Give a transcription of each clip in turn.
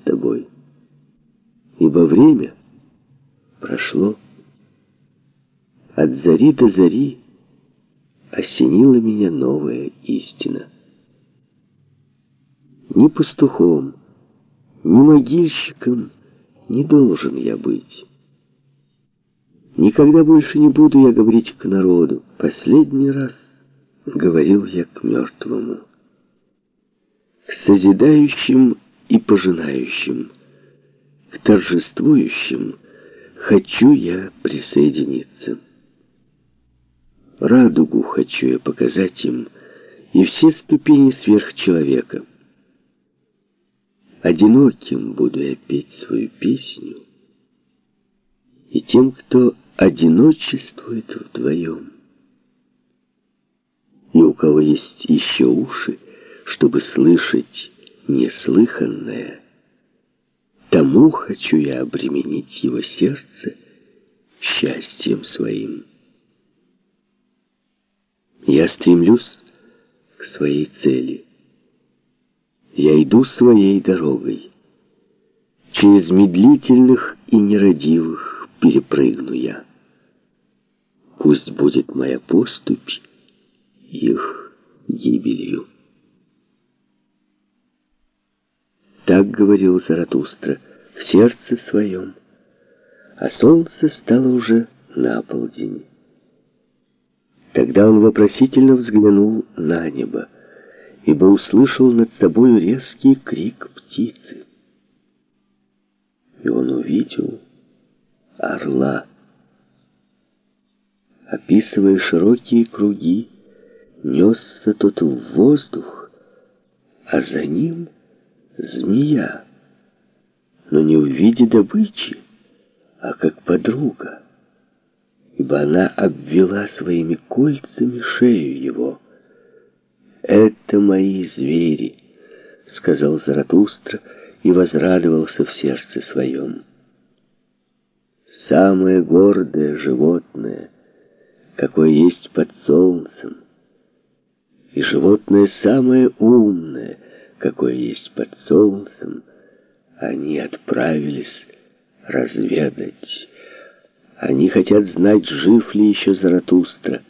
с тобой. Ибо время прошло. От зари до зари осенила меня новая истина. Ни пастухом, ни могильщиком не должен я быть. Никогда больше не буду я говорить к народу. Последний раз говорил я к мертвому. К созидающим и пожинающим, к торжествующим хочу я присоединиться. Радугу хочу я показать им и все ступени сверхчеловека. Одиноким буду я петь свою песню, и тем, кто одиночествует вдвоем. И у кого есть еще уши, чтобы слышать неслыханное, тому хочу я обременить его сердце счастьем своим. Я стремлюсь к своей цели. Я иду своей дорогой. Через медлительных и нерадивых перепрыгну я. Пусть будет моя поступь их гибелью. Так говорил Заратустра в сердце своем, а солнце стало уже на полдень. Тогда он вопросительно взглянул на небо, ибо услышал над собою резкий крик птицы. И он увидел орла. Описывая широкие круги, несся тот в воздух, а за ним змея, но не в виде добычи, а как подруга ибо она обвела своими кольцами шею его. «Это мои звери», — сказал Заратустра и возрадовался в сердце своем. «Самое гордое животное, какое есть под солнцем, и животное самое умное, какое есть под солнцем, они отправились разведать». Они хотят знать, жив ли еще Заратустра.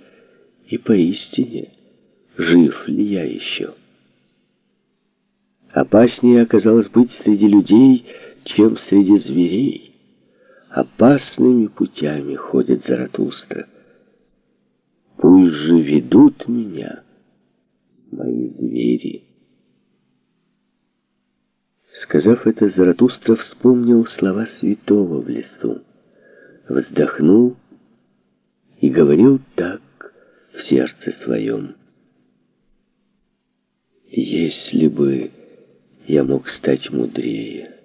И поистине, жив ли я еще. Опаснее оказалось быть среди людей, чем среди зверей. Опасными путями ходит Заратустра. Пусть же ведут меня мои звери. Сказав это, Заратустра вспомнил слова святого в лесу вздохнул и говорил так в сердце своем. Если бы я мог стать мудрее,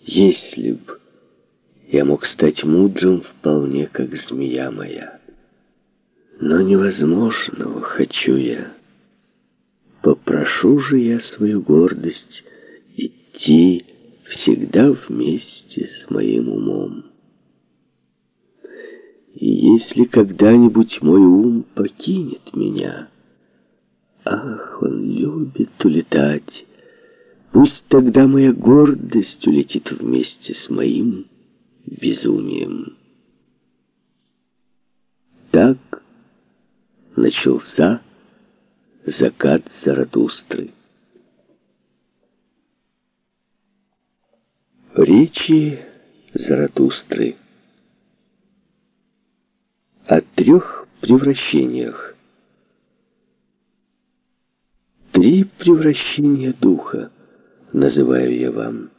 если б я мог стать мудрым вполне, как змея моя. Но невозможного хочу я. Попрошу же я свою гордость идти всегда вместе с моим умом. И если когда-нибудь мой ум покинет меня, ах, он любит улетать, пусть тогда моя гордость улетит вместе с моим безумием. Так начался закат Заратустры. Речи Заратустры о трех превращениях. Три превращения духа называю я вам.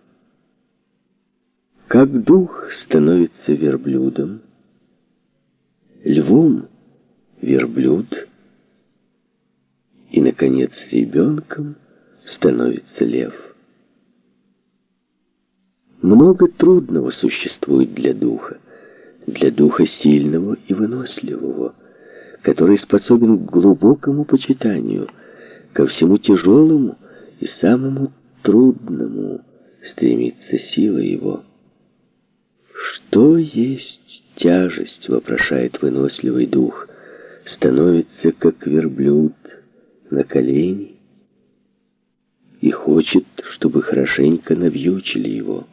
Как дух становится верблюдом, львом верблюд, и, наконец, ребенком становится лев. Много трудного существует для духа для духа сильного и выносливого, который способен к глубокому почитанию, ко всему тяжелому и самому трудному стремится сила его. Что есть тяжесть, вопрошает выносливый дух, становится, как верблюд, на колени. и хочет, чтобы хорошенько навьючили его.